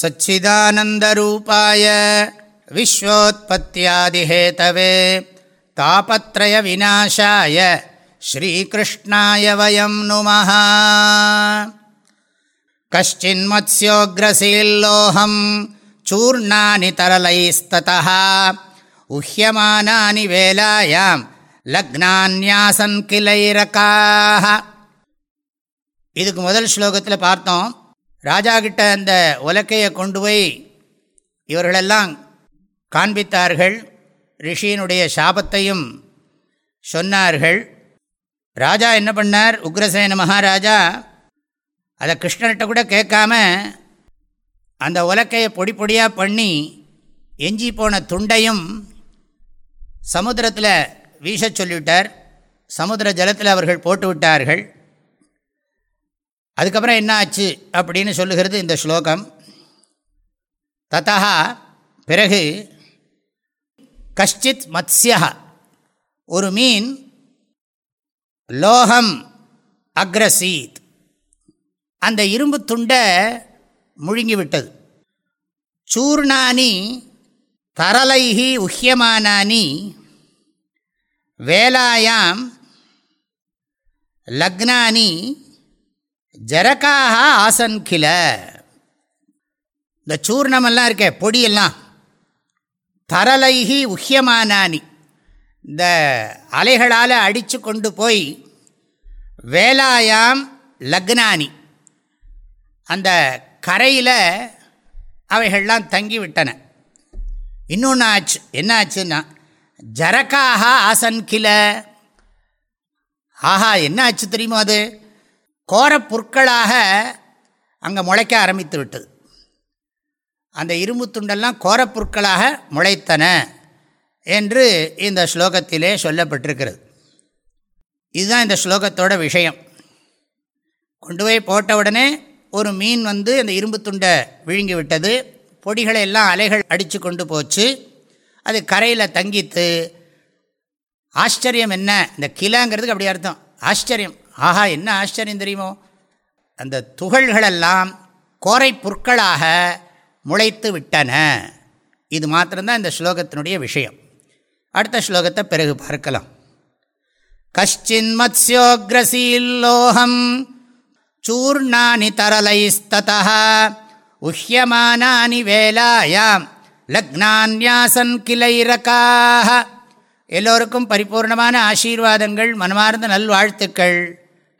सच्चिदानन्दरूपाय विश्वोत्पत्त्यादिहेतवे तापत्रयविनाशाय श्रीकृष्णाय वयं नुमः कश्चिन्मत्स्योग्रसील्लोहं चूर्णानि तरलैस्ततः उह्यमानानि वेलायां லக்னான்யாசன் கிளைரக்காக இதுக்கு முதல் ஸ்லோகத்தில் பார்த்தோம் ராஜா கிட்ட அந்த உலக்கையை கொண்டு போய் இவர்களெல்லாம் காண்பித்தார்கள். ரிஷியினுடைய சாபத்தையும் சொன்னார்கள். ராஜா என்ன பண்ணார்? உக்ரசேன மகாராஜா அதை கிருஷ்ணர்கிட்ட கூட கேட்காம அந்த உலக்கையை பொடி பொடியாக பண்ணி எஞ்சி போன துண்டையும் சமுத்திரத்தில் வீச சொல்லிவிட்டார். சமுத்திர ஜலத்தில் அவர்கள் போட்டு விட்டார்கள். அதுக்கப்புறம் என்ன ஆச்சு அப்படின்னு சொல்லுகிறது இந்த ஸ்லோகம். ததா பிறகு கஷ்டித் மத்ஸ்யா ஒரு மீன் லோகம் அக்ரசீத். அந்த இரும்பு துண்டை முழுங்கிவிட்டது. சூர்ணானி தரலைகி உஹ்யமானானி வேலாயாம் லக்னானி ஜரக்காக ஆசன் கில இந்த சூர்ணமெல்லாம் இருக்கே பொடியெல்லாம். தரலைகி உஹ்யமானானி. இந்த அலைகளால் அடித்து கொண்டு போய் வேலாயாம் லக்னானி. அந்த கரையில் அவைகள்லாம் தங்கிவிட்டன. இன்னொன்று ஆச்சு என்ன ஆச்சுன்னா ஜரக்காக ஆசன் கில ஆஹா என்ன ஆச்சு தெரியுமோ அது? கோர புற்களாக அங்கே முளைக்க ஆரம்பித்து விட்டது. அந்த இரும்பு துண்டெல்லாம் கோரப்புற்களாக முளைத்தன என்று இந்த ஸ்லோகத்திலே சொல்லப்பட்டிருக்கிறது. இதுதான் இந்த ஸ்லோகத்தோட விஷயம். கொண்டு போய் போட்ட உடனே ஒரு மீன் வந்து அந்த இரும்பு துண்டை விழுங்கி விட்டது. பொடிகளை எல்லாம் அலைகள் அடித்து கொண்டு போச்சு. அது கரையில் தங்கித்து ஆச்சரியம் என்ன? இந்த கிலாங்கிறதுக்கு அப்படி அர்த்தம். ஆச்சரியம். ஆஹா என்ன ஆச்சரியம் தெரியுமோ? அந்த துகள்களெல்லாம் கோரை புற்களாக முளைத்து விட்டன. இது மாத்திரம்தான் இந்த ஸ்லோகத்தினுடைய விஷயம். அடுத்த ஸ்லோகத்தை பிறகு பார்க்கலாம். கஷ்டின் மத்யோகிரசீல்லோகம் சூர்ணானி தரலைஸ்ததா உஹ்யமானானி வேலாயாம் லக்னான்யாசன் கிளைரகாக எல்லோருக்கும் பரிபூர்ணமான ஆசீர்வாதங்கள் மனமார்ந்த நல்வாழ்த்துக்கள்.